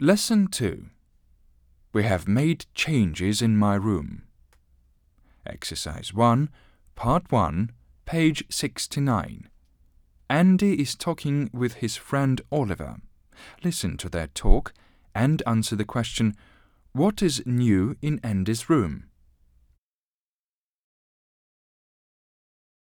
Lesson 2 We have made changes in my room. Exercise 1, Part 1, page 69. Andy is talking with his friend Oliver. Listen to their talk and answer the question What is new in Andy's room?